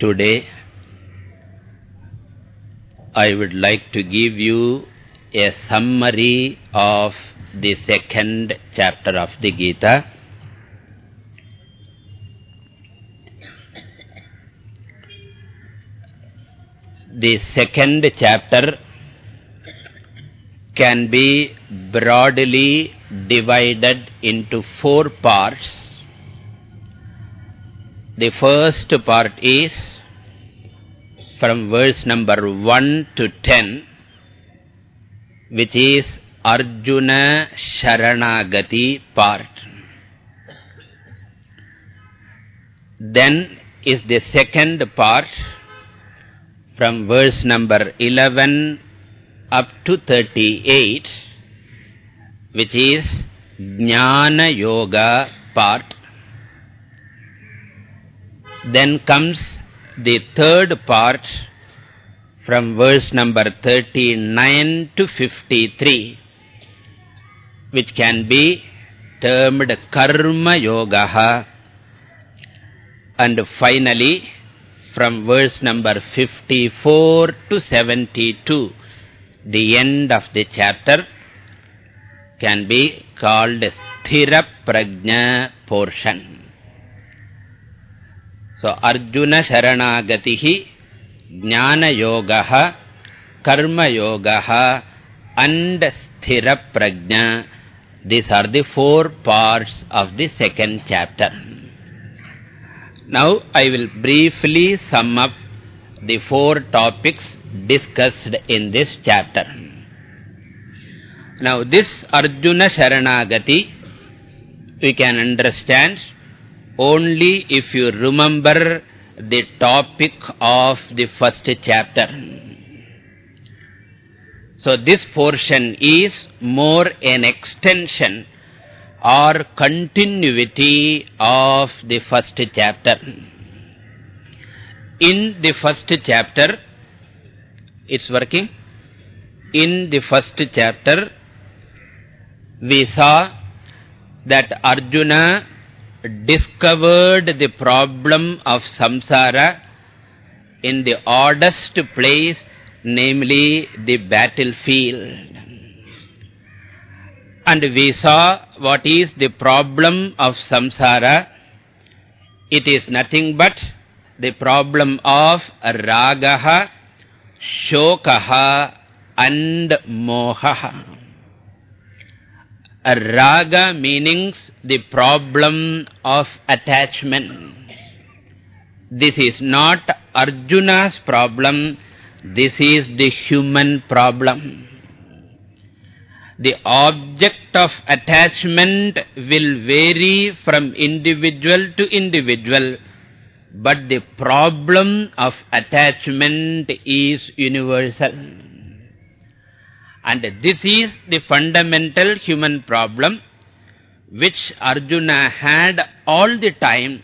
Today, I would like to give you a summary of the second chapter of the Gita. The second chapter can be broadly divided into four parts. The first part is from verse number 1 to 10, which is Arjuna Sharanagati part. Then is the second part from verse number 11 up to 38, which is Jnana Yoga part. Then comes the third part from verse number 39 to 53, which can be termed Karma Yoga. And finally, from verse number 54 to 72, the end of the chapter can be called Sthira Prajna portion. So, Arjuna Sharanagatihi, Jnana Yogaha, Karma Yogaha, and Sthira Prajna. These are the four parts of the second chapter. Now, I will briefly sum up the four topics discussed in this chapter. Now, this Arjuna Sharanagati, we can understand only if you remember the topic of the first chapter. So this portion is more an extension or continuity of the first chapter. In the first chapter, it's working. In the first chapter, we saw that Arjuna discovered the problem of samsara in the oddest place, namely the battlefield. And we saw what is the problem of samsara. It is nothing but the problem of ragaha, shokaha and mohaha. Raga meanings the problem of attachment. This is not Arjuna's problem, this is the human problem. The object of attachment will vary from individual to individual, but the problem of attachment is universal. And this is the fundamental human problem which Arjuna had all the time,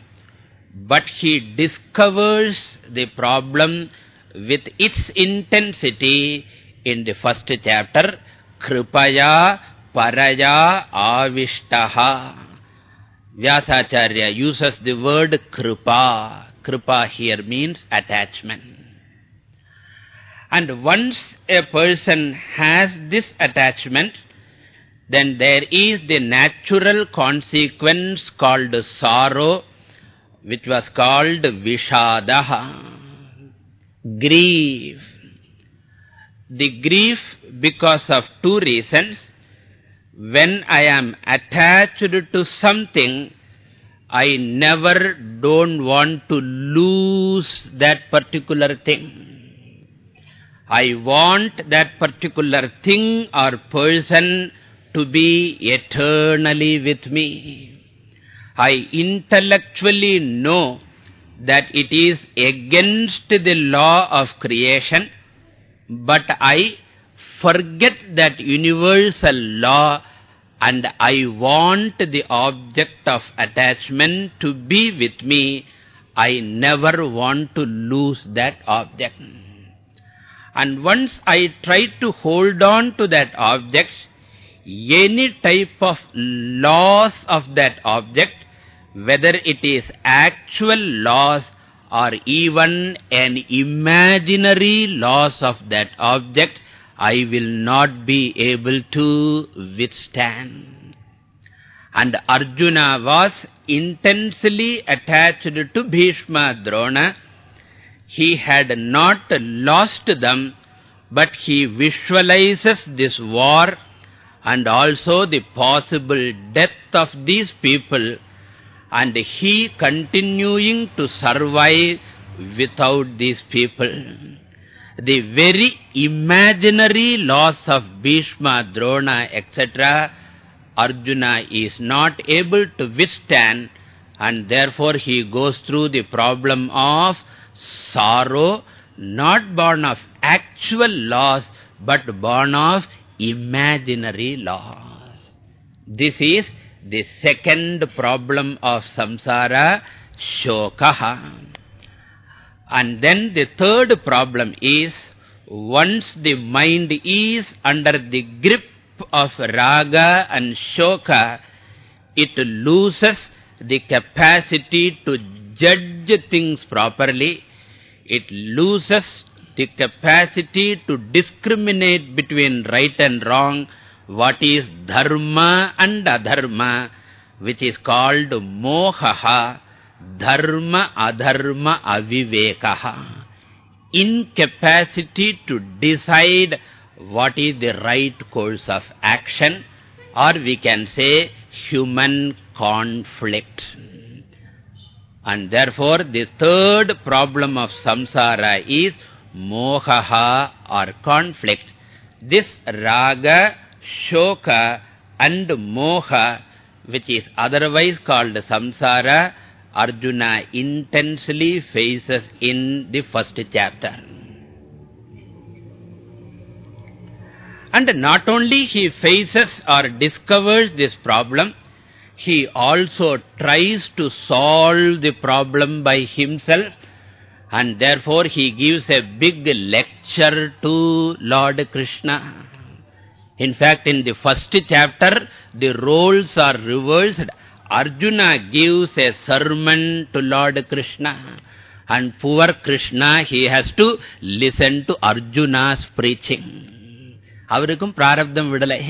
but he discovers the problem with its intensity in the first chapter, Kripaya Paraya Avishtaha. Vyasacharya uses the word Kripa. Kripa here means attachment. And once a person has this attachment, then there is the natural consequence called sorrow, which was called Vishadaha. Grief. The grief because of two reasons. When I am attached to something, I never don't want to lose that particular thing. I want that particular thing or person to be eternally with me. I intellectually know that it is against the law of creation, but I forget that universal law and I want the object of attachment to be with me. I never want to lose that object. And once I try to hold on to that object, any type of loss of that object, whether it is actual loss or even an imaginary loss of that object, I will not be able to withstand. And Arjuna was intensely attached to Bhishma Drona. He had not lost them, but he visualizes this war and also the possible death of these people and he continuing to survive without these people. The very imaginary loss of Bhishma, Drona, etc., Arjuna is not able to withstand and therefore he goes through the problem of sorrow, not born of actual loss, but born of imaginary loss. This is the second problem of samsara, shokaha. And then the third problem is, once the mind is under the grip of raga and shoka, it loses the capacity to judge things properly. It loses the capacity to discriminate between right and wrong, what is dharma and adharma, which is called mohaha, dharma adharma avivekaha. Incapacity to decide what is the right course of action or we can say human conflict. And therefore the third problem of samsara is mohaha or conflict. This raga, shoka and moha which is otherwise called samsara, Arjuna intensely faces in the first chapter. And not only he faces or discovers this problem, he also tries to solve the problem by himself and therefore he gives a big lecture to Lord Krishna. In fact, in the first chapter, the roles are reversed. Arjuna gives a sermon to Lord Krishna. And poor Krishna, he has to listen to Arjuna's preaching. அவருக்கும் பிராரப்தம் விடலை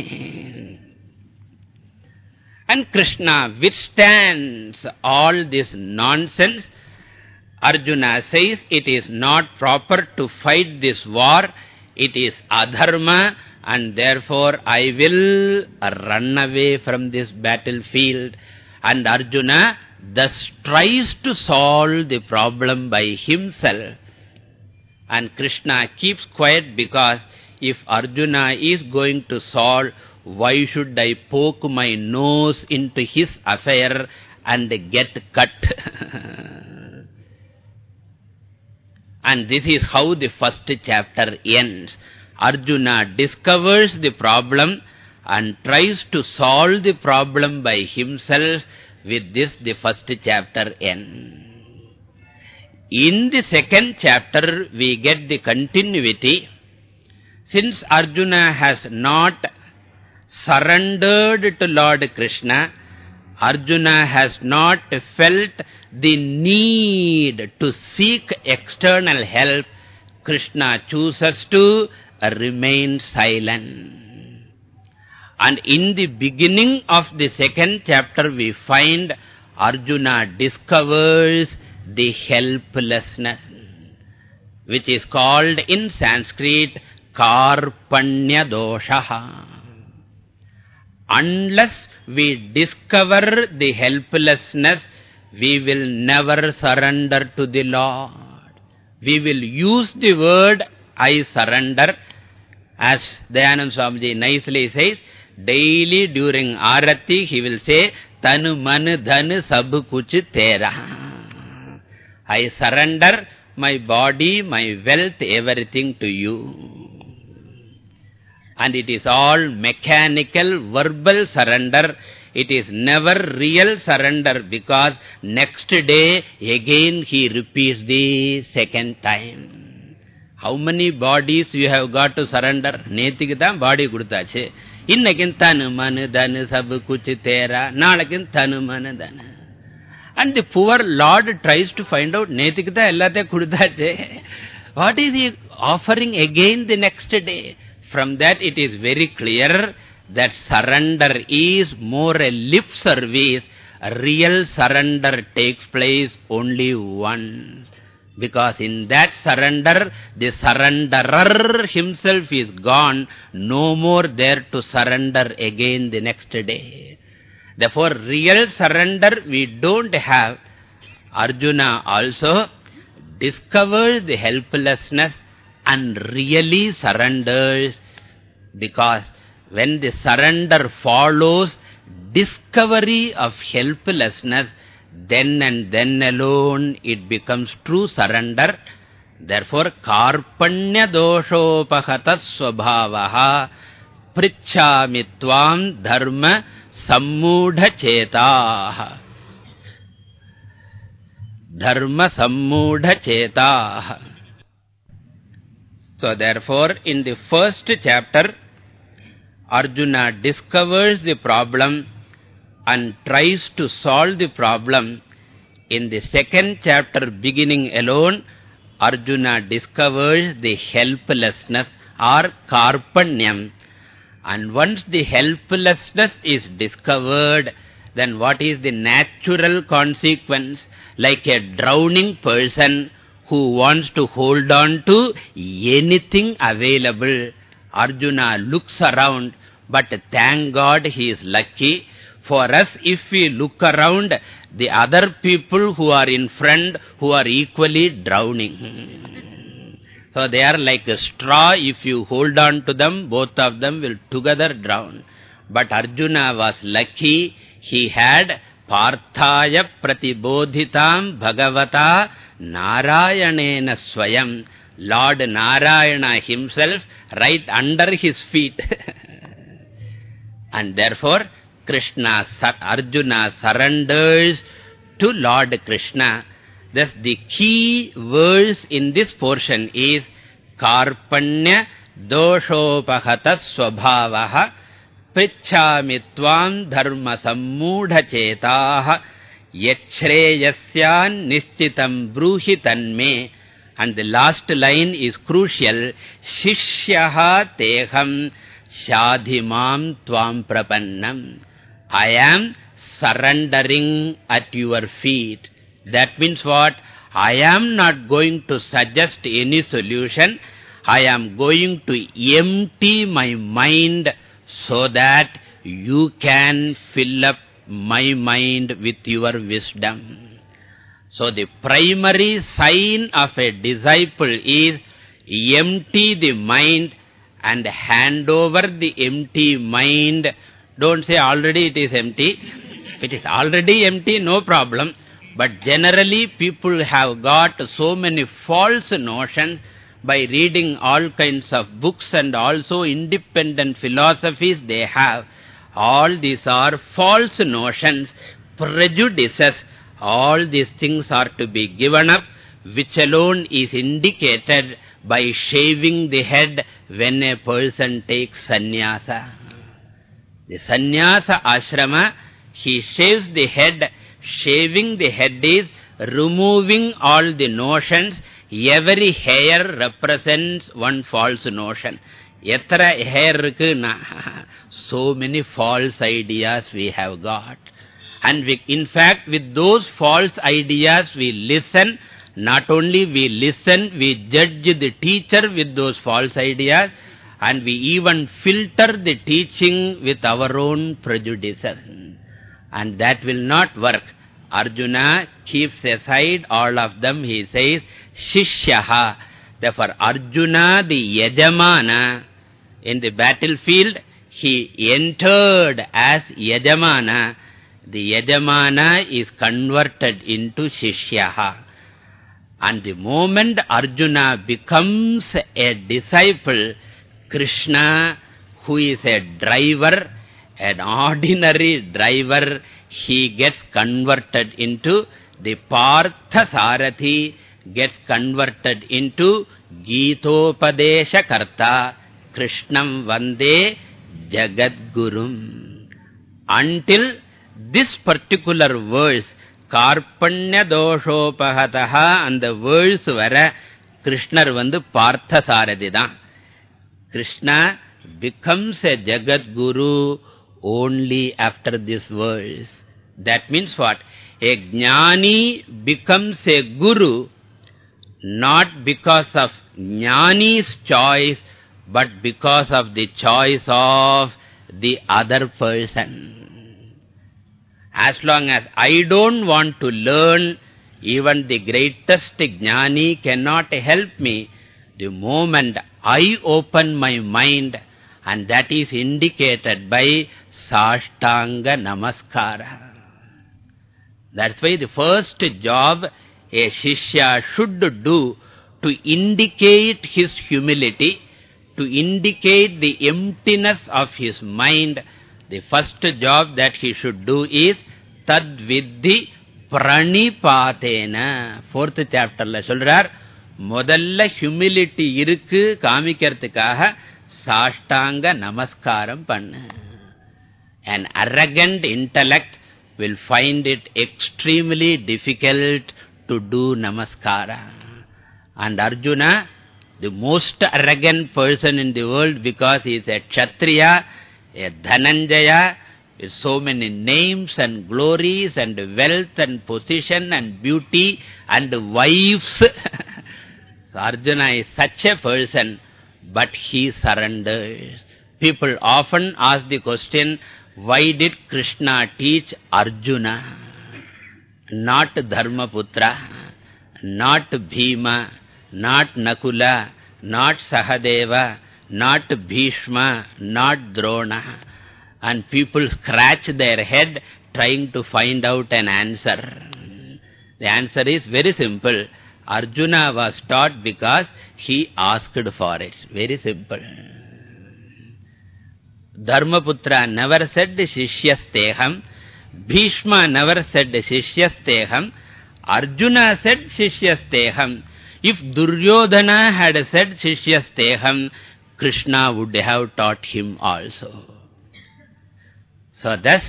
and Krishna withstands all this nonsense. Arjuna says it is not proper to fight this war. It is adharma and therefore I will run away from this battlefield. And Arjuna thus tries to solve the problem by himself. And Krishna keeps quiet because if Arjuna is going to solve, why should I poke my nose into his affair and get cut? and this is how the first chapter ends. Arjuna discovers the problem and tries to solve the problem by himself. With this, the first chapter ends. In the second chapter, we get the continuity. Since Arjuna has not surrendered to Lord Krishna, Arjuna has not felt the need to seek external help. Krishna chooses to remain silent. And in the beginning of the second chapter, we find Arjuna discovers the helplessness, which is called in Sanskrit Karpanya Doshaha. Unless we discover the helplessness, we will never surrender to the Lord. We will use the word, I surrender, as Dayanand Swamiji nicely says, daily during Arati, he will say, Tanu manu dhanu sabu kuch tera. I surrender my body, my wealth, everything to you. And it is all mechanical, verbal surrender. It is never real surrender because next day again he repeats the second time. How many bodies you have got to surrender? Nethikku thaan body kuduthaachu. Innakin thanu manu dhanu sabu kuchi thera. Nalakin thanu manu dhanu. And the poor Lord tries to find out, Nethikku thaan ellathe kuduthaachu. What is he offering again the next day? From that it is very clear that surrender is more a lip service. Real surrender takes place only once. Because in that surrender, the surrenderer himself is gone, no more there to surrender again the next day. Therefore, real surrender we don't have. Arjuna also discovers the helplessness and really surrenders because when the surrender follows discovery of helplessness, then and then alone it becomes true surrender. Therefore, karpanya doshopahata svabhavaha prichhamitvam dharma sammudha. Dharma sammudha chetaha. So therefore, in the first chapter, Arjuna discovers the problem and tries to solve the problem. In the second chapter beginning alone, Arjuna discovers the helplessness or karpanyam. And once the helplessness is discovered, then what is the natural consequence? Like a drowning person who wants to hold on to anything available. Arjuna looks around, but thank God he is lucky for us, if we look around, the other people who are in front, who are equally drowning. so they are like a straw. If you hold on to them, both of them will together drown. But Arjuna was lucky. He had Parthaya Pratibodhitam Bhagavata Narayanena Swayam. Lord Narayana himself right under his feet. and therefore, Krishna, Arjuna surrenders to Lord Krishna. Thus the key verse in this portion is Karpanya doshopahata swabhavaha prichhamitvam dharma sammudha chetaha yachreyasyan nishchitam bruhi tanme and the last line is crucial shishyaha teham shadhimam tvam prapannam I am surrendering at your feet. That means what? I am not going to suggest any solution. I am going to empty my mind so that you can fill up my mind with your wisdom. So the primary sign of a disciple is empty the mind and hand over the empty mind don't say already it is empty. It is already empty, no problem. But generally people have got so many false notions by reading all kinds of books and also independent philosophies they have. All these are false notions, prejudices. All these things are to be given up, which alone is indicated by shaving the head when a person takes sannyasa. The sannyasa ashrama, he shaves the head. Shaving the head is removing all the notions. Every hair represents one false notion. Yatra hair So many false ideas we have got. And we, in fact, with those false ideas we listen. Not only we listen, we judge the teacher with those false ideas and we even filter the teaching with our own prejudices. And that will not work. Arjuna keeps aside all of them. He says, Shishyaha. Therefore, Arjuna, the Yajamana, in the battlefield, he entered as Yajamana. The Yajamana is converted into Shishyaha. And the moment Arjuna becomes a disciple, Krishna, who is a driver, an ordinary driver, he gets converted into the Partha Sarathi, gets converted into Gitopadesha Karta, Krishnam Vande Jagadgurum. Until this particular verse, Karpanya Doshopahataha, and the verse vara Krishna vandu Partha Saradida. Krishna becomes a Jagat Guru only after this verse. That means what? A Jnani becomes a Guru not because of Jnani's choice, but because of the choice of the other person. As long as I don't want to learn, even the greatest Jnani cannot help me. The moment I open my mind, and that is indicated by Sashtanga Namaskara. That's why the first job a Shishya should do to indicate his humility, to indicate the emptiness of his mind, the first job that he should do is Tadviddhi Pranipatena. Fourth chapter la சொல்றார் முதல்ல humility இருக்கு காமிக்கிறதுக்காக சாஷ்டாங்க நமஸ்காரம் பண்ணு an arrogant intellect will find it extremely difficult to do namaskara. And Arjuna, the most arrogant person in the world because he is a Kshatriya, a Dhananjaya, with so many names and glories and wealth and position and beauty and wives. so Arjuna is such a person, but he surrenders. People often ask the question, why did Krishna teach Arjuna, not Dharmaputra, not Bhima, not Nakula, not Sahadeva, not Bhishma, not Drona? And people scratch their head trying to find out an answer. The answer is very simple. Arjuna was taught because he asked for it. Very simple. Dharmaputra never said Shishyasteham. Bhishma never said Shishyasteham. Arjuna said Shishyasteham. If Duryodhana had said Shishyasteham, Krishna would have taught him also. So thus,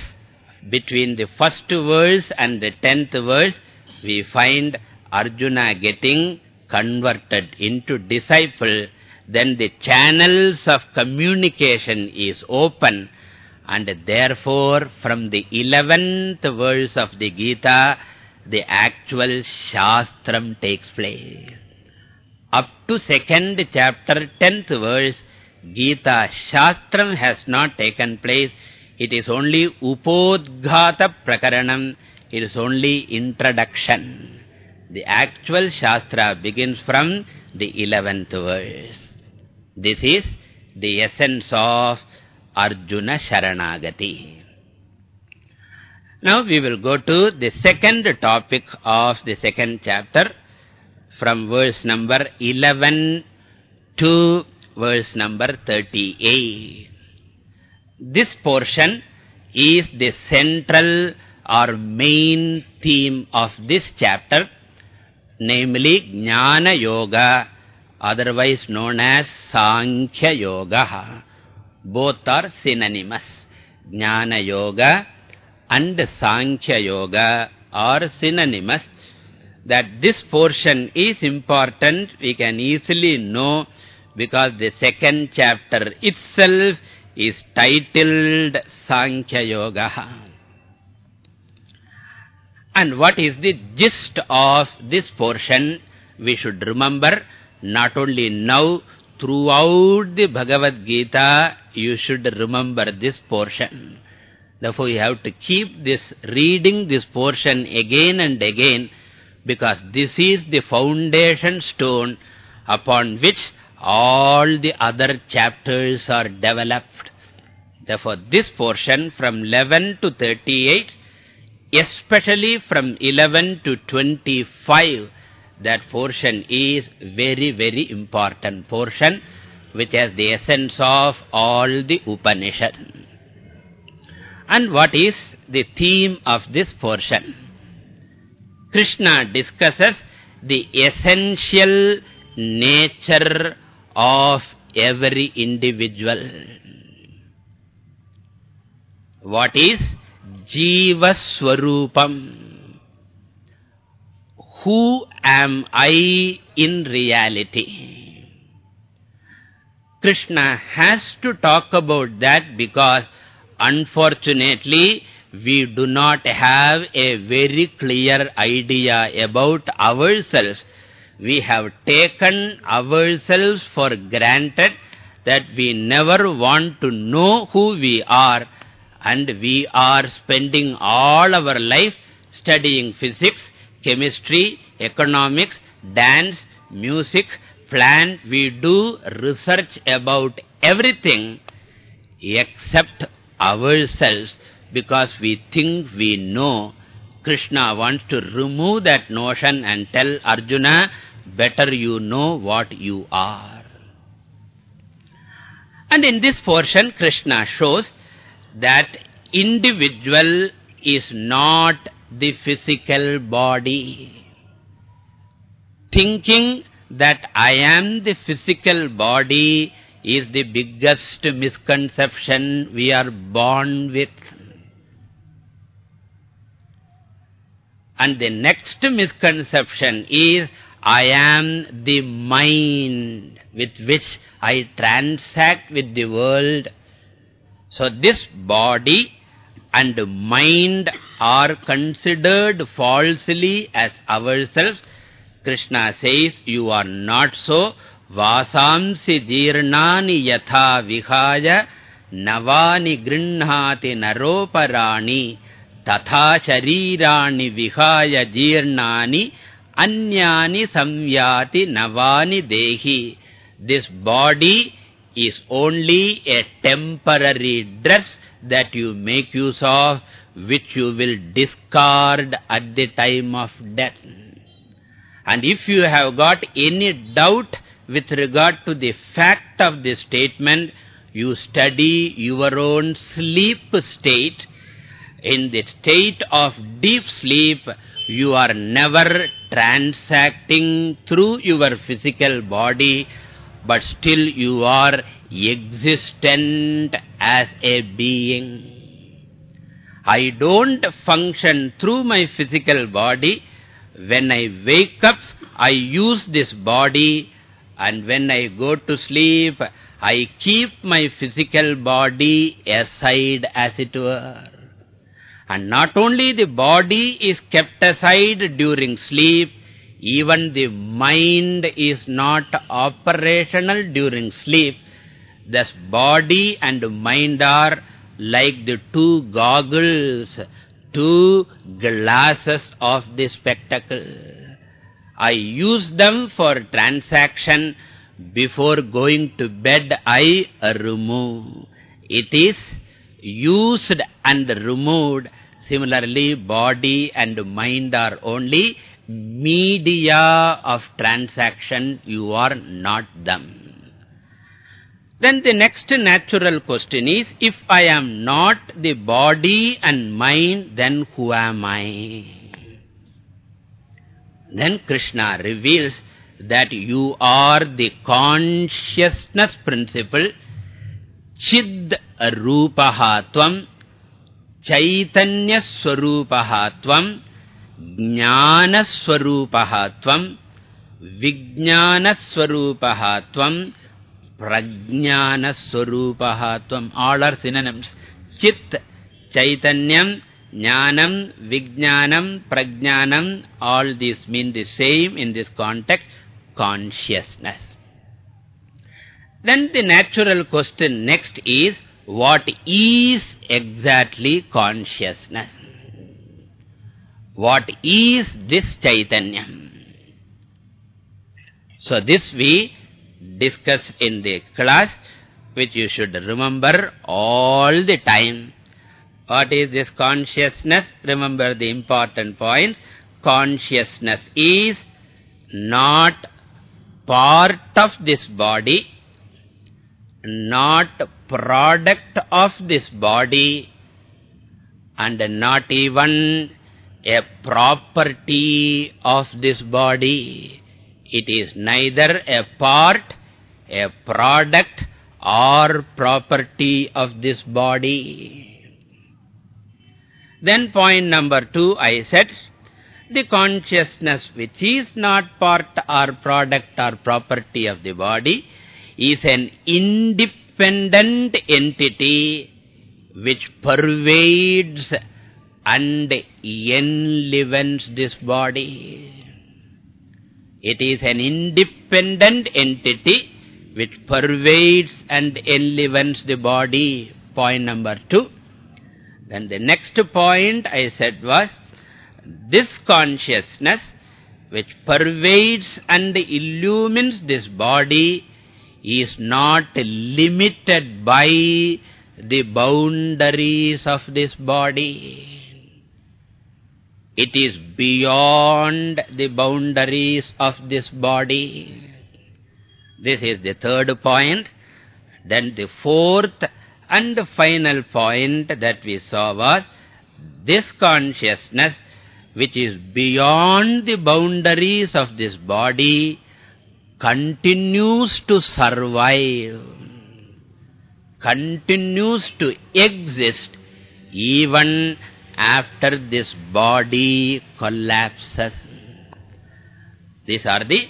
between the first verse and the tenth verse, we find Arjuna getting converted into disciple then the channels of communication is open and therefore from the eleventh verse of the Gita, the actual Shastram takes place. Up to second chapter, tenth verse, Gita Shastram has not taken place. It is only Upodghata Prakaranam. It is only introduction. The actual Shastra begins from the eleventh verse. This is the essence of Arjuna Sharanagati. Now we will go to the second topic of the second chapter from verse number 11 to verse number 38. This portion is the central or main theme of this chapter, namely Jnana Yoga otherwise known as Sankhya Yoga. Both are synonymous. Jnana Yoga and Sankhya Yoga are synonymous. That this portion is important, we can easily know because the second chapter itself is titled Sankhya Yoga. And what is the gist of this portion? We should remember not only now, throughout the Bhagavad Gita, you should remember this portion. Therefore, you have to keep this, reading this portion again and again, because this is the foundation stone upon which all the other chapters are developed. Therefore, this portion from 11 to 38, especially from 11 to 25, that portion is very, very important portion which has the essence of all the Upanishad. And what is the theme of this portion? Krishna discusses the essential nature of every individual. What is Jiva Swarupam? who am I in reality? Krishna has to talk about that because unfortunately we do not have a very clear idea about ourselves. We have taken ourselves for granted that we never want to know who we are and we are spending all our life studying physics, chemistry, economics, dance, music, plan. We do research about everything except ourselves because we think we know. Krishna wants to remove that notion and tell Arjuna, better you know what you are. And in this portion, Krishna shows that individual is not the physical body. Thinking that I am the physical body is the biggest misconception we are born with. And the next misconception is, I am the mind with which I transact with the world. So this body and mind are considered falsely as ourselves. Krishna says, you are not so. Vasamsi jirnani yatha vihaya navani grinnhati naroparani तथा शरीराणि विहाय जीर्णानि अन्यानि संयाति नवानि देहि this body is only a temporary dress that you make use of which you will discard at the time of death and if you have got any doubt with regard to the fact of this statement you study your own sleep state in the state of deep sleep, you are never transacting through your physical body, but still you are existent as a being. I don't function through my physical body. When I wake up, I use this body, and when I go to sleep, I keep my physical body aside as it were. And not only the body is kept aside during sleep, even the mind is not operational during sleep. Thus body and mind are like the two goggles, two glasses of the spectacle. I use them for transaction. Before going to bed, I remove. It is used and removed. Similarly, body and mind are only media of transaction. You are not them. Then the next natural question is, if I am not the body and mind, then who am I? Then Krishna reveals that you are the consciousness principle चिद् रूपः त्वम् चैतन्यस्वरूपः त्वम् ज्ञानस्वरूपः त्वम् विज्ञानस्वरूपः त्वम् प्रज्ञानस्वरूपः त्वम् synonyms. Chit chaitanyam jnanam vijnanam prajnanam all these mean the same in this context consciousness. Then the natural question next is, what is exactly consciousness? What is this Chaitanya? So this we discussed in the class, which you should remember all the time. What is this consciousness? Remember the important points. Consciousness is not part of this body, not product of this body and not even a property of this body. It is neither a part, a product or property of this body. Then point number two, I said, the consciousness which is not part or product or property of the body is an independent entity which pervades and enlivens this body. It is an independent entity which pervades and enlivens the body. Point number two. Then the next point I said was, this consciousness which pervades and illumines this body is not limited by the boundaries of this body. It is beyond the boundaries of this body. This is the third point. Then the fourth and the final point that we saw was this consciousness which is beyond the boundaries of this body continues to survive, continues to exist even after this body collapses. These are the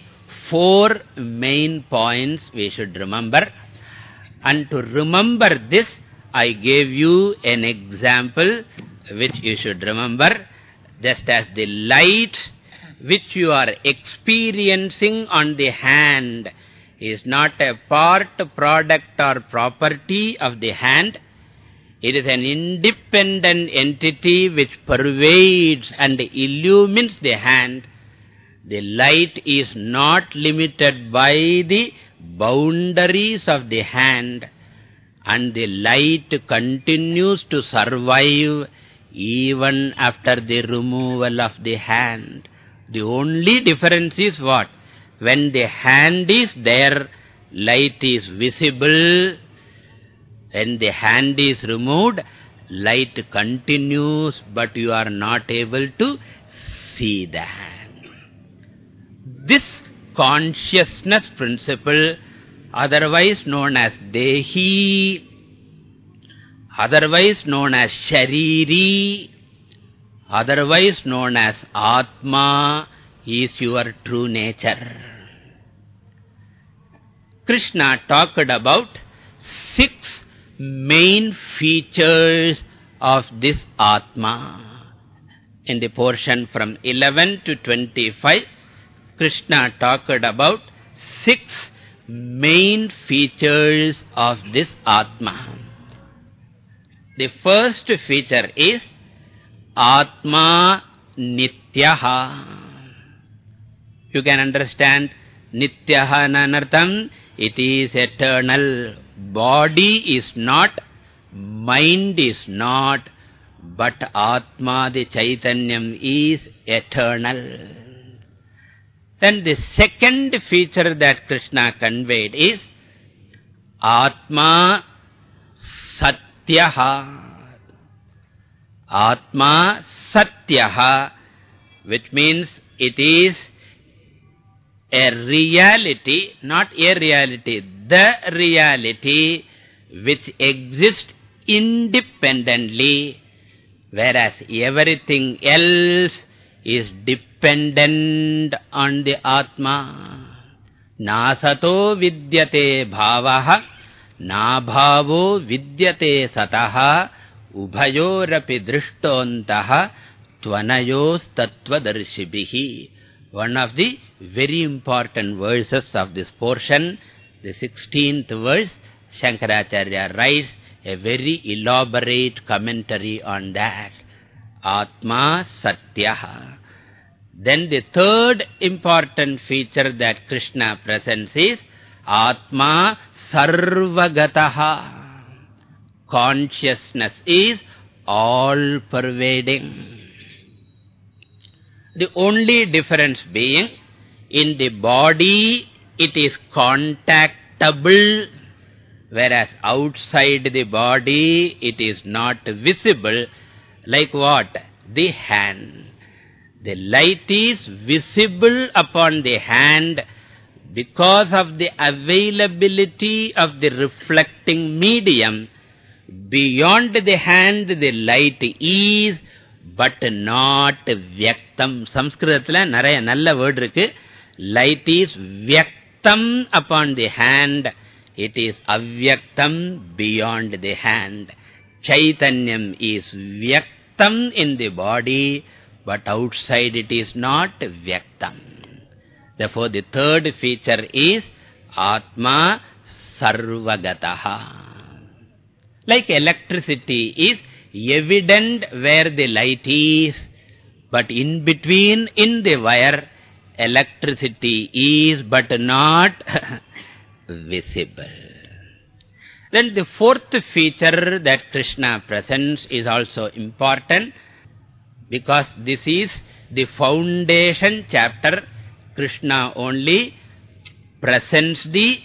four main points we should remember. And to remember this, I gave you an example which you should remember. Just as the light which you are experiencing on the hand is not a part, product or property of the hand. It is an independent entity which pervades and illumines the hand. The light is not limited by the boundaries of the hand and the light continues to survive even after the removal of the hand. The only difference is what? When the hand is there, light is visible. When the hand is removed, light continues, but you are not able to see the hand. This consciousness principle, otherwise known as Dehi, otherwise known as Shariri, otherwise known as Atma, is your true nature. Krishna talked about six main features of this Atma. In the portion from 11 to 25, Krishna talked about six main features of this Atma. The first feature is Atma Nityaha. You can understand Nityaha Nanartham. It is eternal. Body is not, mind is not, but Atma, the Chaitanyam, is eternal. Then the second feature that Krishna conveyed is Atma Satyaha. Atma Satyaha, which means it is a reality, not a reality, the reality which exists independently, whereas everything else is dependent on the Atma. Nasato vidyate bhavaha, nabhavo vidyate sataha, उभयोरपि दृष्टोऽन्तः त्वनयोस्तत्त्वदर्शिभिः। One of the very important verses of this portion the sixteenth verse Shankaracharya writes a very elaborate commentary on that आत्मा सत्यः then the third important feature that krishna presents is atma Consciousness is all-pervading. The only difference being, in the body it is contactable, whereas outside the body it is not visible, like what? The hand. The light is visible upon the hand because of the availability of the reflecting medium. Beyond the hand the light is, but not vyaktam. Sanskritatila naraya nalla word. Light is vyaktam upon the hand. It is avyaktam beyond the hand. Chaitanyam is vyaktam in the body, but outside it is not vyaktam. Therefore, the third feature is Atma Sarvagataha. Like electricity is evident where the light is, but in between, in the wire, electricity is but not visible. Then the fourth feature that Krishna presents is also important because this is the foundation chapter. Krishna only presents the,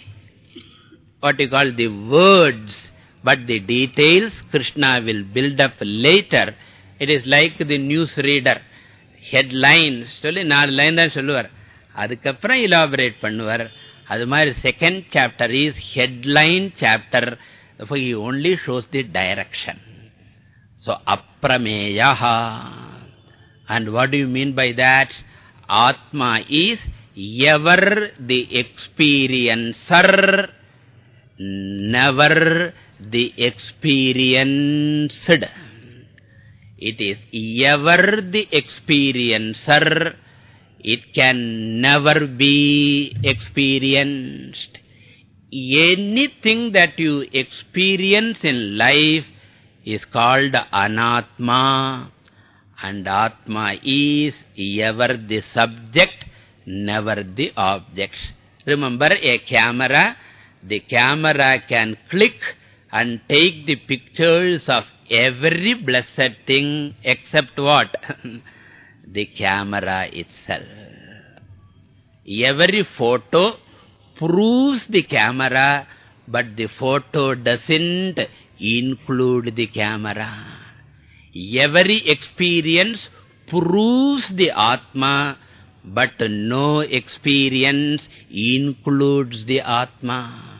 what you call the words but the details Krishna will build up later. It is like the news reader. Headlines, சொல்லி நாலு line தான் சொல்லுவார் அதுக்கப்புறம் elaborate பண்ணுவார் அது மாதிரி second chapter is headline chapter therefore he only shows the direction so aprameyaha and what do you mean by that atma is ever the experiencer never the experienced. It is ever the experiencer. It can never be experienced. Anything that you experience in life is called anatma. And atma is ever the subject, never the object. Remember a camera, the camera can click and take the pictures of every blessed thing except what? the camera itself. Every photo proves the camera, but the photo doesn't include the camera. Every experience proves the Atma, but no experience includes the Atma.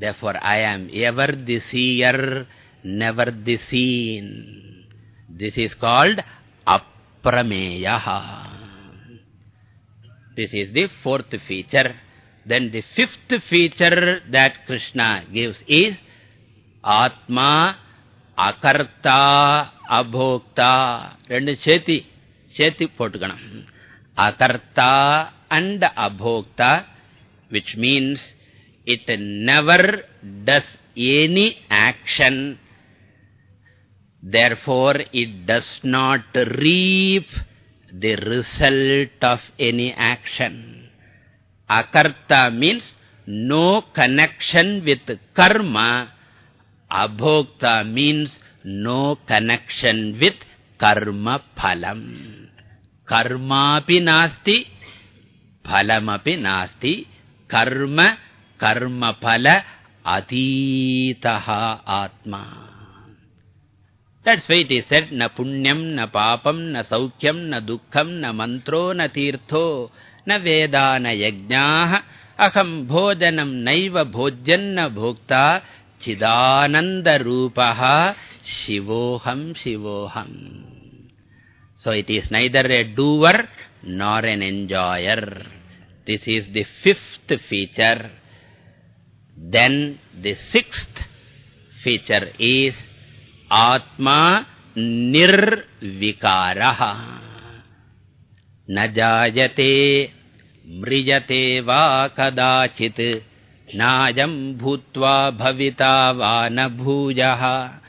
Therefore, I am ever the seer, never the seen. This is called aprameyaha. This is the fourth feature. Then the fifth feature that Krishna gives is Atma Akarta Abhokta. Rendu cheti, cheti pottukanam. Akarta and Abhokta, which means it never does any action. Therefore, it does not reap the result of any action. Akarta means no connection with karma. Abhokta means no connection with karma phalam. Karma pi nasti, phalamapi nasti. Karma naiva bhojyanna bhokta, chidananda rupaha, shivoham shivoham. So it is neither a doer nor an enjoyer. This is the fifth feature then the sixth feature is Atma Nirvikaraha. Najayate mrijate va kadachit najam bhutva bhavita vanabhujaha.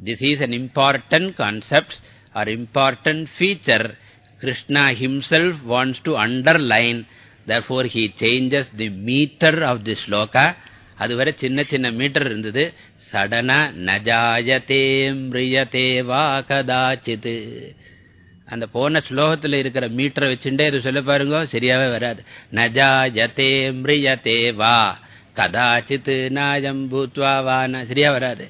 This is an important concept or important feature Krishna himself wants to underline. Therefore, he changes the meter of the sloka அதுவரை சின்ன சின்ன metre இருந்தது. சடனா நஜாயதே மிரியதே வா கதாச்சித்து அந்த போன ஸ்லோகத்தில் இருக்கிற மீட்டரை வச்சுட்டே இது சொல்ல பாருங்க சரியாவே வராது. நஜாயதே மிரியதே வா கதாச்சித்து நாயம் பூத்வா வான சரியா வராது.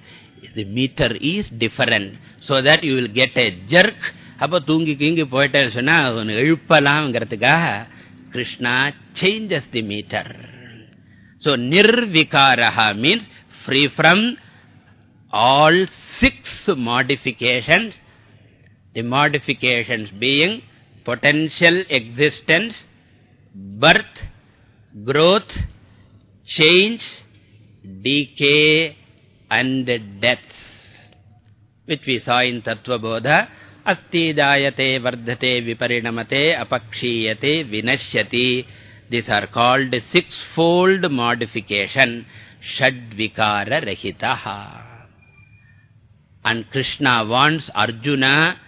இது metre is different so that you will get a jerk அப்போ தூங்கி கீங்கி போயிட்டேன்னு சொன்னா எழுப்பலாம்ங்கிறதுக்காக Krishna changes the metre So, nirvikaraha means free from all six modifications. The modifications being potential existence, birth, growth, change, decay and death. Which we saw in Tattva Bodha. Asti jayate vardhate viparinamate apakshiyate vinashyati. These are called sixfold modification. Shadvikara rahitaha. And Krishna wants Arjuna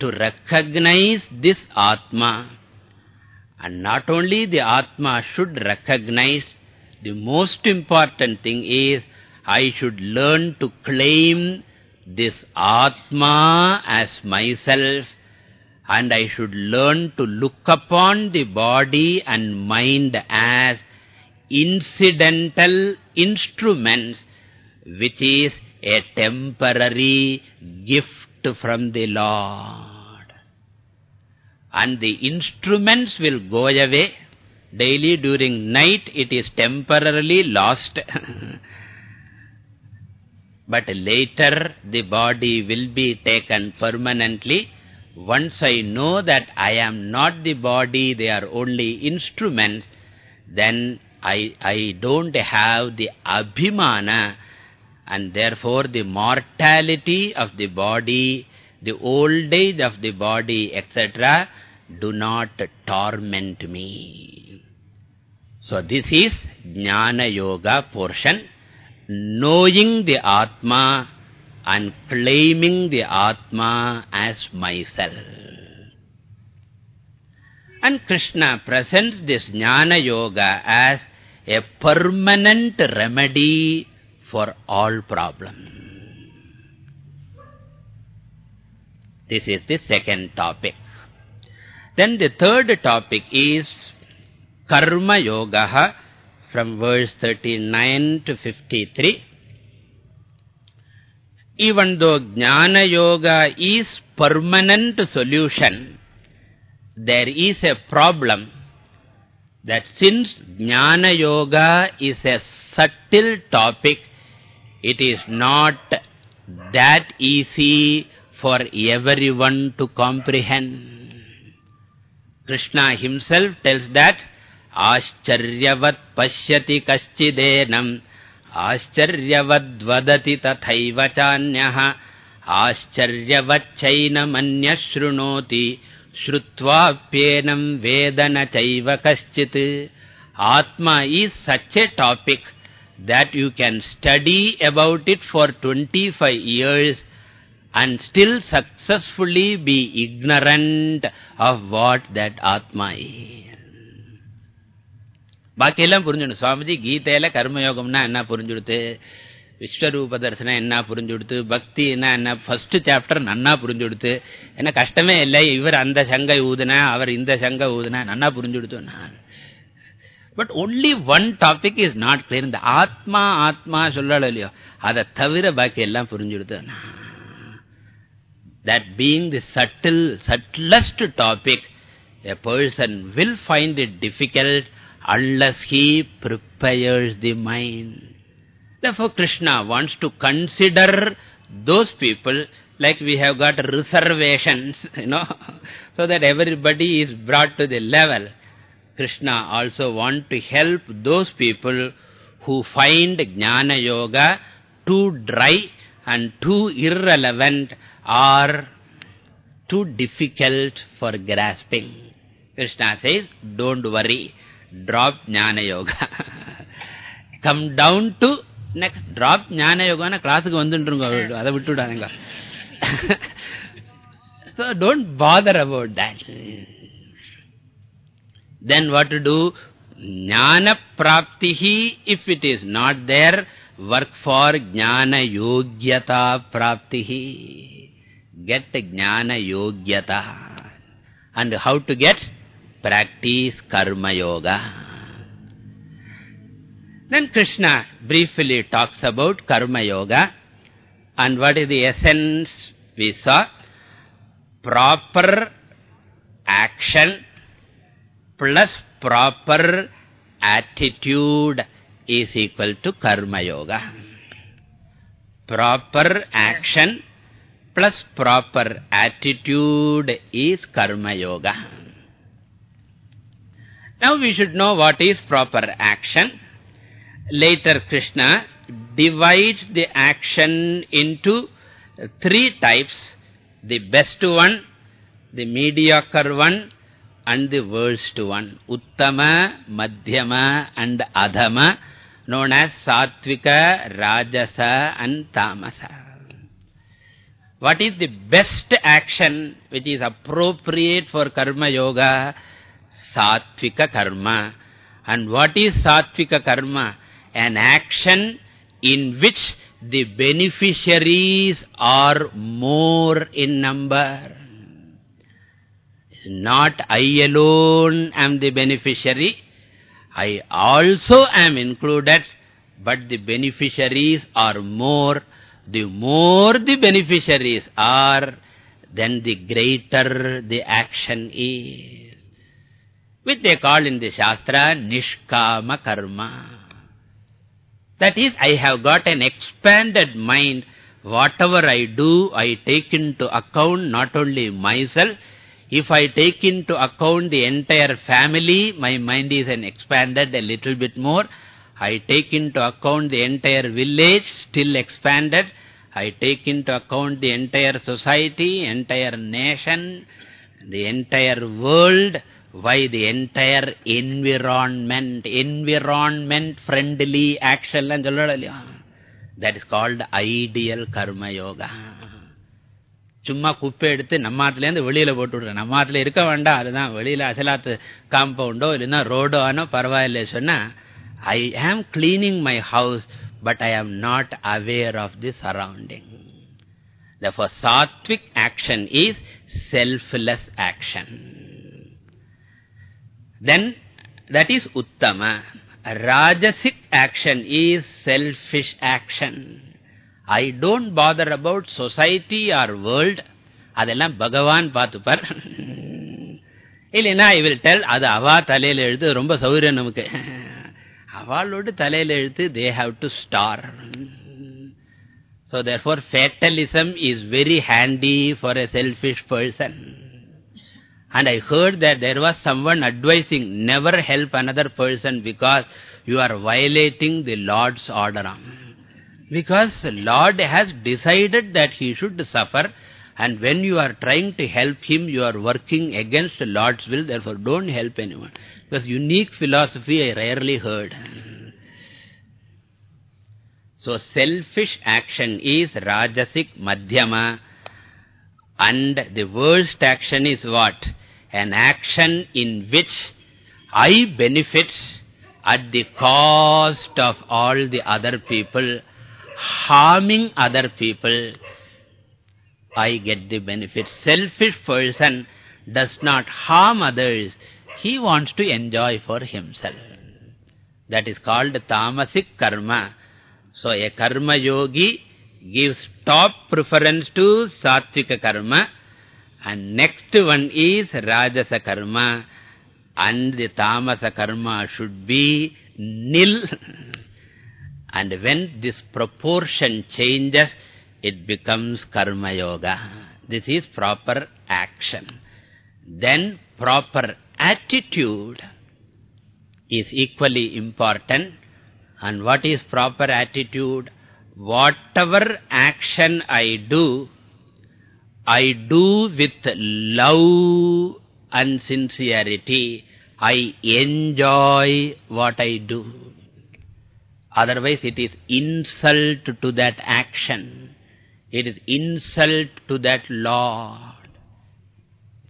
to recognize this Atma. And not only the Atma should recognize, the most important thing is I should learn to claim this Atma as myself and I should learn to look upon the body and mind as incidental instruments which is a temporary gift from the Lord. And the instruments will go away. Daily during night it is temporarily lost. but later the body will be taken permanently. Once I know that I am not the body, they are only instruments, then I, I don't have the abhimana and therefore the mortality of the body, the old age of the body, etc., do not torment me. So this is Jnana Yoga portion, knowing the Atma and claiming the Atma as myself. And Krishna presents this Jnana Yoga as a permanent remedy for all problems. This is the second topic. Then the third topic is Karma Yoga from verse 39 to 53. Even though Jnana Yoga is permanent solution, there is a problem that since Jnana Yoga is a subtle topic, it is not that easy for everyone to comprehend. Krishna himself tells that Ascharyavat pashyati kaschidenam Vadati tathaiva chanyaha Ascharyavat chainamanya shrunoti Shrutvapyenam vedana chaiva kaschit Atma is such a topic that you can study about it for 25 years and still successfully be ignorant of what that Atma is. பாக்கியெல்லாம் புரிஞ்சுடும் சுவாமிஜி கீதையில கர்மயோகம்னா என்ன புரிஞ்சுடுத்து விஸ்வரூப தரிசனம் என்ன புரிஞ்சு கொடுத்து பக்தினா என்ன ஃபர்ஸ்ட் சாப்டர் நன்னா புரிஞ்சு கொடுத்து ஏன்னா கஷ்டமே இல்லை இவர் அந்த சங்கை ஊதுனா அவர் இந்த சங்கை ஊதுனா நன்னா புரிஞ்சு கொடுத்தோம்னா but only one topic is not clear இந்த ஆத்மா ஆத்மா சொல்லல இல்லையோ அதை தவிர பாக்கி எல்லாம் புரிஞ்சு கொடுத்தோம்னா that being the subtle subtlest topic a person will find it difficult unless he prepares the mind. Therefore, Krishna wants to consider those people like we have got reservations, you know, so that everybody is brought to the level. Krishna also wants to help those people who find Jnana Yoga too dry and too irrelevant or too difficult for grasping. Krishna says, don't worry, drop Jnana Yoga. Come down to next, drop Jnana Yoga na class ku vandundrunga, adha vittudanenga. So don't bother about that. Then what to do? Jnana praptihi, if it is not there, work for jnana yogyata praptihi. Get jnana yogyata. And how to get? Practice karma yoga. Then Krishna briefly talks about karma yoga. And what is the essence? We saw proper action plus proper attitude is equal to karma yoga. Proper action plus proper attitude is karma yoga. Now we should know what is proper action. Later Krishna divides the action into three types. The best one, the mediocre one, and the worst one. Uttama, Madhyama, and Adhama, known as Satvika, Rajasa, and Tamasa. What is the best action which is appropriate for Karma Yoga? Satvika Karma. And what is Satvika Karma? An action in which the beneficiaries are more in number. Not I alone am the beneficiary. I also am included, but the beneficiaries are more. The more the beneficiaries are, then the greater the action is. Which they call in the Shastra, Nishkama Karma. That is, I have got an expanded mind. Whatever I do, I take into account not only myself, if I take into account the entire family, my mind is an expanded a little bit more. I take into account the entire village, still expanded. I take into account the entire society, entire nation, the entire world, why the entire environment, environment friendly action, that is called ideal karma yoga. சும்மா குப்பை எடுத்து நம்ம ஆத்துலேருந்து வெளியில் போட்டு விடுறேன் நம்ம ஆற்றுல இருக்க வேண்டாம் அதுதான் வெளியில் அசலாத்து காம்பவுண்டோ இல்லைன்னா ரோடோ ஆனால் பரவாயில்ல சொன்னால் I am cleaning my house but I am not aware of the surrounding Therefore, sattvic action is selfless action. Then, that is uttama. Rajasic action is selfish action. I don't bother about society or world. அதெல்லாம் பகவான் பார்த்துப்பார் இல்லைன்னா I will tell அது அவா தலையில எழுத்து ரொம்ப சௌகரியம் நமக்கு அவளோடு தலையில எழுத்து they have to star So therefore fatalism is very handy for a selfish person. And I heard that there was someone advising never help another person because you are violating the Lord's order. Because Lord has decided that he should suffer and when you are trying to help him, you are working against Lord's will, therefore don't help anyone. Because unique philosophy I rarely heard. So selfish action is rajasic madhyama and the worst action is what? An action in which I benefit at the cost of all the other people, harming other people, I get the benefit. Selfish person does not harm others. He wants to enjoy for himself. That is called tamasic karma. So a karma yogi gives top preference to sattvika karma and next one is rajasa karma and the tamasa karma should be nil and when this proportion changes it becomes karma yoga. This is proper action. Then proper attitude is equally important and what is proper attitude? Whatever action I do, I do with love and sincerity. I enjoy what I do. Otherwise it is insult to that action. It is insult to that Lord.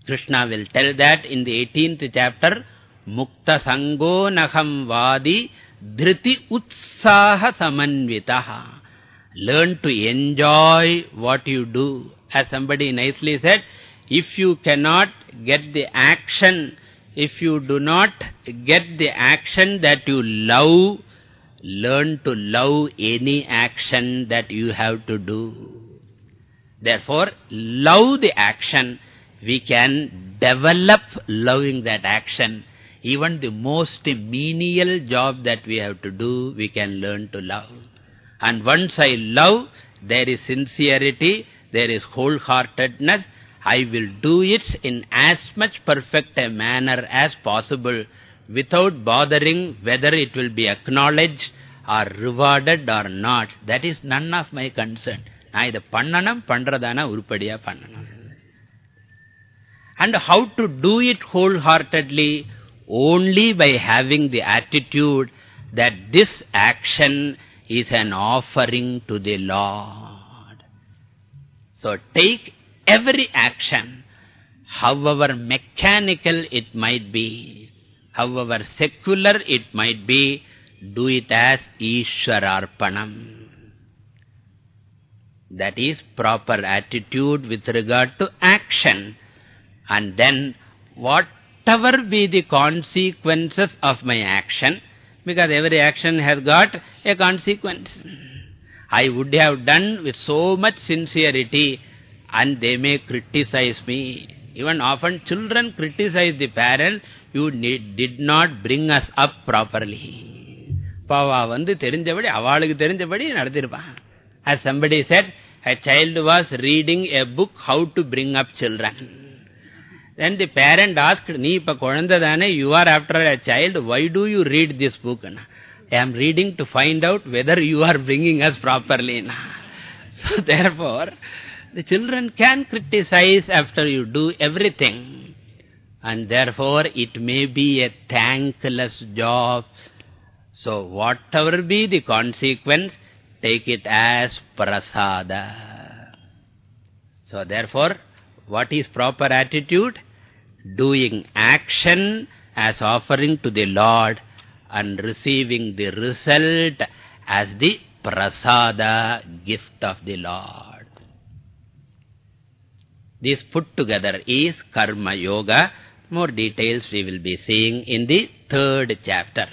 Krishna will tell that in the 18th chapter, Mukta Sango Naham Vadi Dhriti Utsaha Samanvitaha. Learn to enjoy what you do. As somebody nicely said, if you cannot get the action, if you do not get the action that you love, learn to love any action that you have to do. Therefore, love the action, we can develop loving that action. Even the most menial job that we have to do, we can learn to love. And once I love, there is sincerity, there is wholeheartedness, I will do it in as much perfect a manner as possible without bothering whether it will be acknowledged or rewarded or not. That is none of my concern. நான் இதை பண்ணணும் பண்றதான உருப்படியா பண்ணணும் and how to do it wholeheartedly only by having the attitude that this action is an offering to the Lord. So take every action, however mechanical it might be, however secular it might be, do it as Ishwararpanam. That is proper attitude with regard to action. And then whatever be the consequences of my action, because every action has got a consequence. I would have done with so much sincerity and they may criticize me. Even often children criticize the parents, you need, did not bring us up properly. பாவா வந்து தெரிஞ்சபடி அவளுக்கு தெரிஞ்சபடி நடத்திருப்பான் as somebody said a child was reading a book how to bring up children then the parent asked நீ இப்ப குழந்தைதானே you are after a child why do you read this book I am reading to find out whether you are bringing us properly. So therefore the children can criticize after you do everything. And therefore it may be a thankless job. So whatever be the consequence, take it as prasada. So therefore, what is proper attitude? Doing action as offering to the Lord and receiving the result as the prasada gift of the Lord. This put together is karma yoga. More details we will be seeing in the third chapter.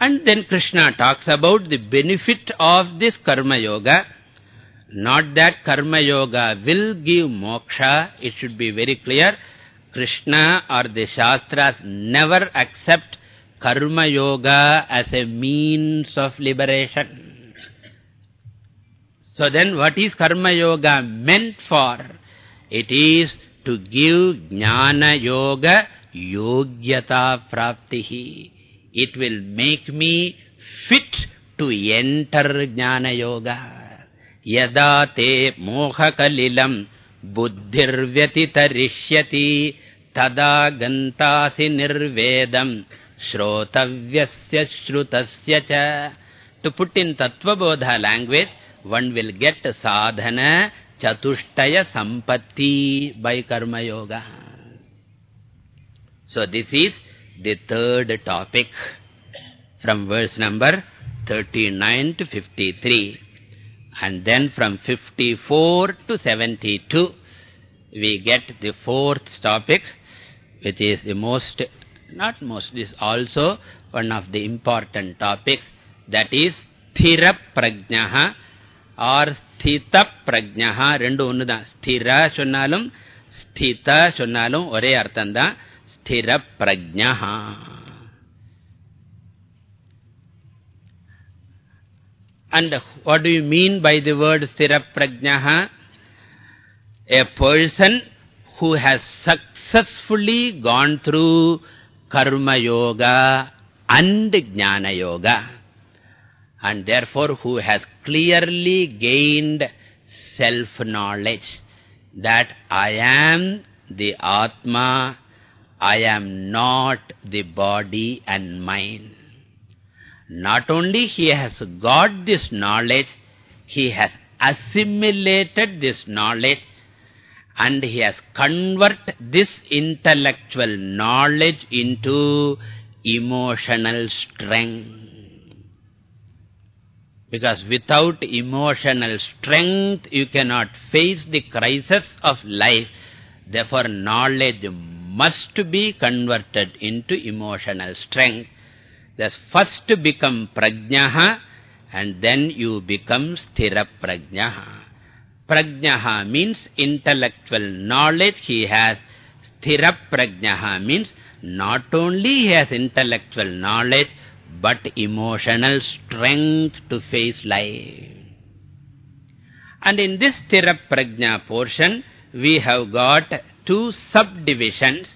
And then Krishna talks about the benefit of this karma yoga. Not that karma yoga will give moksha, it should be very clear. Krishna or the Shastras never accept karma yoga as a means of liberation. So then what is karma yoga meant for? It is to give jnana yoga yogyata praptihi it will make me fit to enter Jnana Yoga. Yada te mohakalilam buddhirvyatitarishyati तदा गन्तासि निर्वेदम्। श्रोतव्यस्य श्रुतस्य च। To put in Tattvabodha language one will get साधन चतुष्टय संपत्ति by कर्मयोगः so this is the third topic from verse number thirty nine to fifty three and then from 54 to 72 we get the fourth topic which is the most, not most, is also one of the important topics, that is sthira prajnaha or sthita prajnaha, rendu onnu thaan, sthira sonnalum, sthita sonnalum, ore artham sthira prajnaha. And what do you mean by the word sthira prajnaha? A person who has successfully gone through karma yoga and jnana yoga and therefore who has clearly gained self-knowledge that I am the Atma I am not the body and mind. Not only he has got this knowledge, he has assimilated this knowledge and he has converted this intellectual knowledge into emotional strength. Because without emotional strength, you cannot face the crisis of life. Therefore, knowledge must be converted into emotional strength. Thus, first become prajnaha and then you become sthira prajnaha. Prajnaha means intellectual knowledge he has. Sthira prajnaha means not only he has intellectual knowledge, but emotional strength to face life. And in this Sthira Prajna portion, we have got two subdivisions.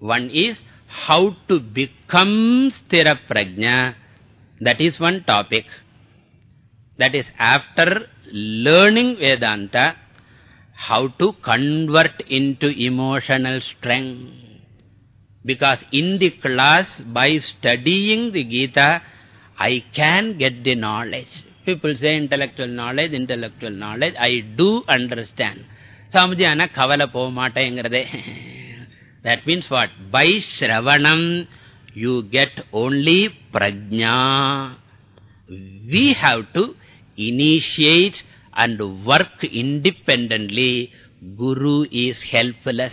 One is how to become Sthira Prajna. That is one topic. That is after learning Vedanta, how to convert into emotional strength. Because in the class, by studying the Gita, I can get the knowledge. People say intellectual knowledge, intellectual knowledge. I do understand. Samaji ana kavala povamatengirade. That means what? By Shravanam, you get only prajna. We have to initiate and work independently. Guru is helpless.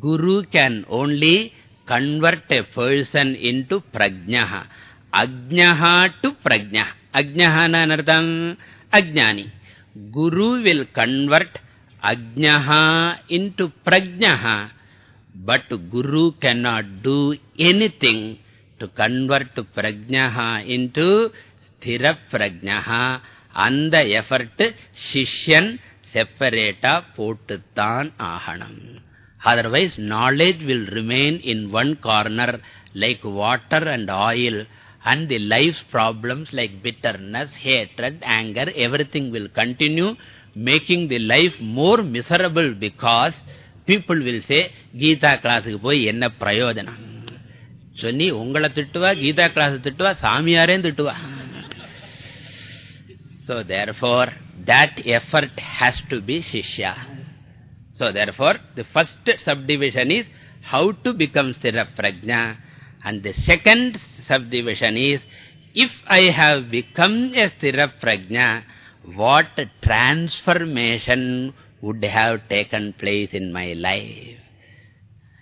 Guru can only convert a person into prajna. Ajnaha to prajna. Ajnaha na anartham ajnani. Guru will convert ajnaha into prajnaha. But Guru cannot do anything to convert prajnaha into sthira prajnaha. அந்த effort சிஷ்யன் செப்பரேட்டா போட்டுத்தான் ஆகணும் Otherwise, knowledge will remain in one corner like water and oil and the life's problems like bitterness, hatred, anger, everything will continue making the life more miserable because people will say, Gita class போய் என்ன பிரயோஜனம் சொன்னி உங்களை திட்டுவா Gita class திட்டுவா சாமியாரேன் திட்டுவா So therefore, that effort has to be Shishya. So therefore, the first subdivision is how to become Sthira Prajna. And the second subdivision is, if I have become a Sthira Prajna, what transformation would have taken place in my life?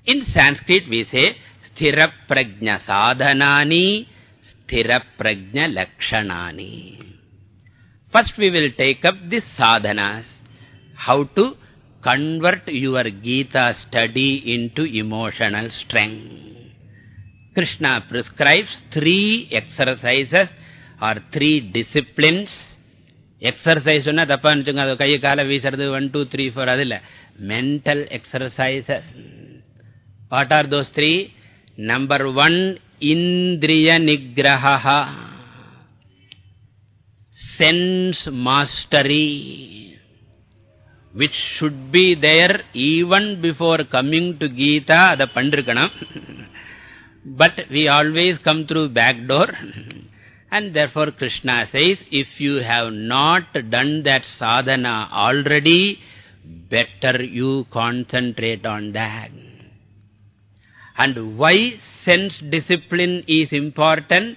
In Sanskrit we say, Sthira Prajna Sadhanani, Sthira Prajna Lakshanani. First we will take up the sadhanas. How to convert your Gita study into emotional strength. Krishna prescribes three exercises or three disciplines. Exercise சொன்னா தப்பா நினைச்சுங்க அது கையை காலை வீசுறது one two three four அது இல்ல mental exercises what are those three number one இந்திரிய நிகிரஹா sense mastery which should be there even before coming to Gita, the Pandrikanam. but we always come through back door. And therefore Krishna says, if you have not done that sadhana already, better you concentrate on that. And why sense discipline is important?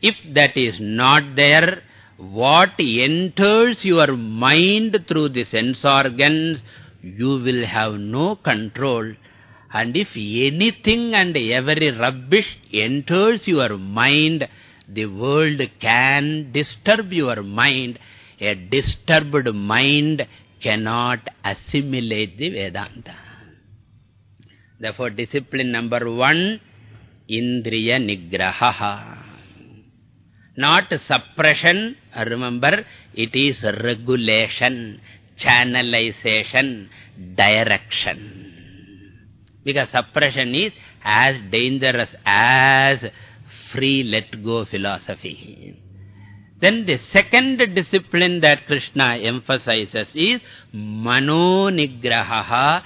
If that is not there, what enters your mind through the sense organs, you will have no control. And if anything and every rubbish enters your mind, the world can disturb your mind. A disturbed mind cannot assimilate the Vedanta. Therefore, discipline number one, Indriya Nigraha. Not suppression, remember, it is regulation, channelization, direction. Because suppression is as dangerous as free let-go philosophy. Then the second discipline that Krishna emphasizes is manonigraha,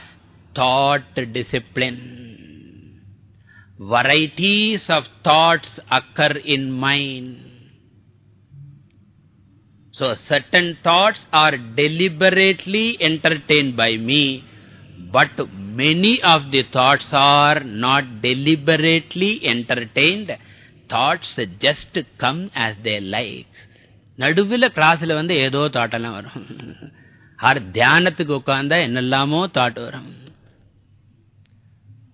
thought discipline. Varieties of thoughts occur in mind. So certain thoughts are deliberately entertained by me, but many of the thoughts are not deliberately entertained. Thoughts just come as they like. நடுவில் கிளாஸ்ல வந்து ஏதோ தாட்டெல்லாம் வரும் R தியானத்துக்கு உட்கார்ந்தா என்னெல்லாமோ thought வரும்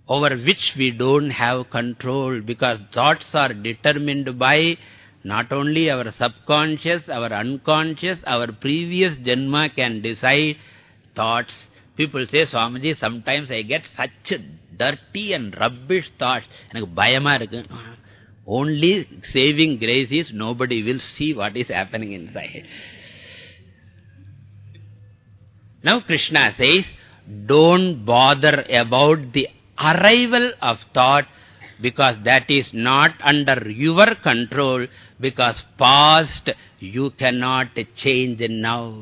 over which we don't have control because thoughts are determined by not only our subconscious, our unconscious, our previous janma can decide thoughts. People say, Swamiji, sometimes I get such dirty and rubbish thoughts. Only saving grace is nobody will see what is happening inside. Now Krishna says, don't bother about the arrival of thought because that is not under your control because past you cannot change now.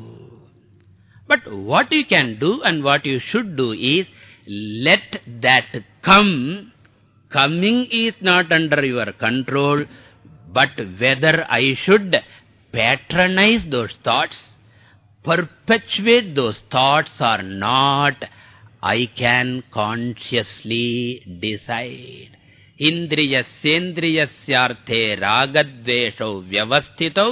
But what you can do and what you should do is let that come. Coming is not under your control, but whether I should patronize those thoughts, perpetuate those thoughts or not, I can consciously decide. Indriyasyendriyasyarthe ragadvesho vyavasthito,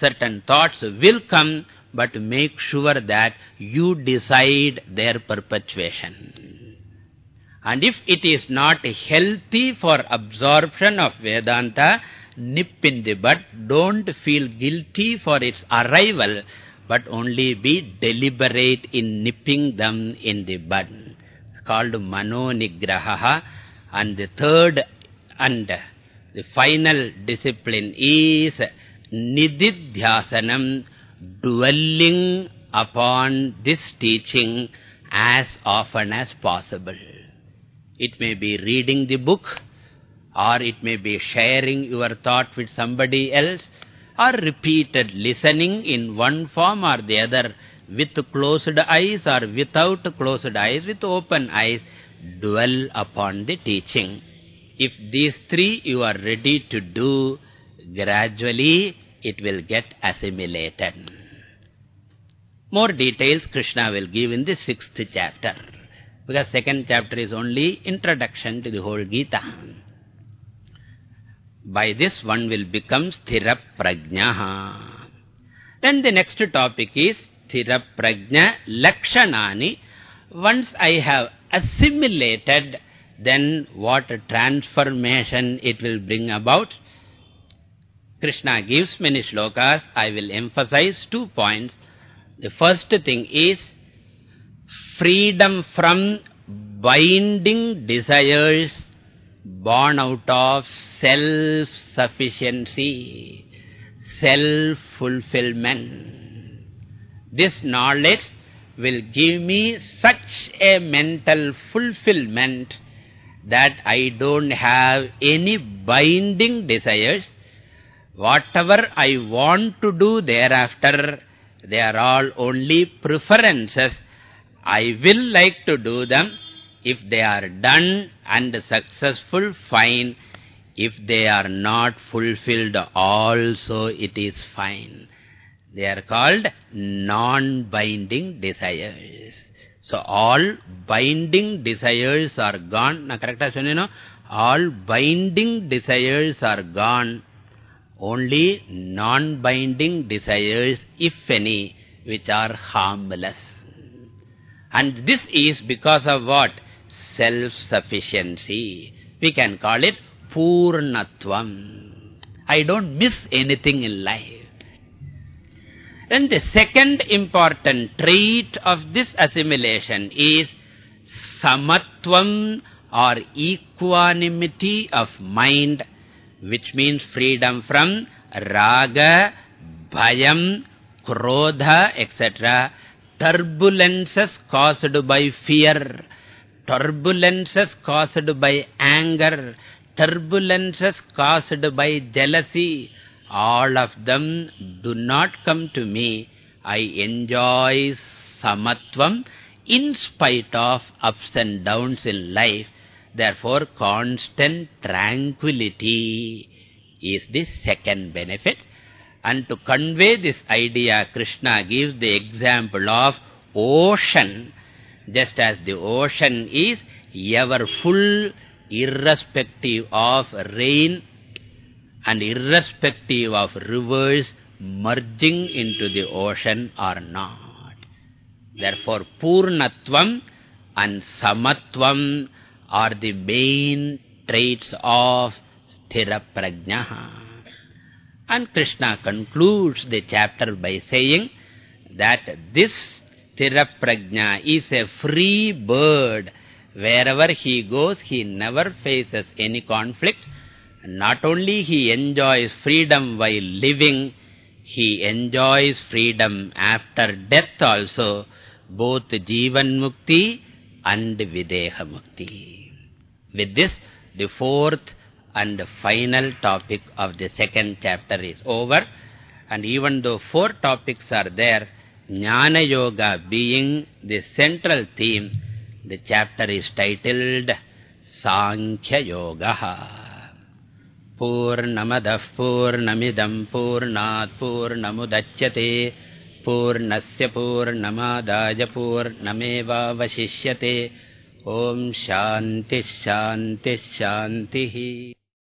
certain thoughts will come, but make sure that you decide their perpetuation. And if it is not healthy for absorption of Vedanta, nip in the bud, don't feel guilty for its arrival, but only be deliberate in nipping them in the bud. It's called Mano Nigraha. And the third and the final discipline is Nididhyasanam, dwelling upon this teaching as often as possible. It may be reading the book, or it may be sharing your thought with somebody else, or repeated listening in one form or the other, with closed eyes or without closed eyes, with open eyes, dwell upon the teaching. If these three you are ready to do, gradually it will get assimilated. More details Krishna will give in the sixth chapter. Because second chapter is only introduction to the whole Gita. By this one will become Sthira. Then the next topic is Sthira Prajna Lakshanani. Once I have assimilated, then what transformation it will bring about. Krishna gives many shlokas. I will emphasize two points. The first thing is freedom from binding desires born out of self-sufficiency, self-fulfillment. This knowledge will give me such a mental fulfillment that I don't have any binding desires. Whatever I want to do thereafter, they are all only preferences I will like to do them. If they are done and successful, fine. If they are not fulfilled, also it is fine. They are called non-binding desires. So all binding desires are gone. Na correct no? All binding desires are gone. Only non-binding desires, if any, which are harmless. And this is because of what? Self-sufficiency. We can call it Purnatvam. I don't miss anything in life. Then the second important trait of this assimilation is samatvam or equanimity of mind, which means freedom from raga, bhayam, krodha, etc turbulences caused by fear, turbulences caused by anger, turbulences caused by jealousy, all of them do not come to me. I enjoy samatvam in spite of ups and downs in life. Therefore, constant tranquility is the second benefit. And to convey this idea, Krishna gives the example of ocean. Just as the ocean is ever full, irrespective of rain and irrespective of rivers merging into the ocean or not. Therefore, Purnatvam and Samatvam are the main traits of Sthira And Krishna concludes the chapter by saying that this Sthira is a free bird. Wherever he goes, he never faces any conflict. Not only he enjoys freedom while living, he enjoys freedom after death also. both Jivan Mukti and Videha Mukti. With this, the fourth and final topic of the second chapter is over. And even though four topics are there, Jnana Yoga being the central theme, the chapter is titled Sankhya Yoga. पूर्णमदः पूर्णमिदम् पूर्णात् पूर्णमुदच्यते। पूर्णस्य पूर्णमादाय पूर्णमेवावशिष्यते। ॐ शान्तिः शान्तिः शान्तिः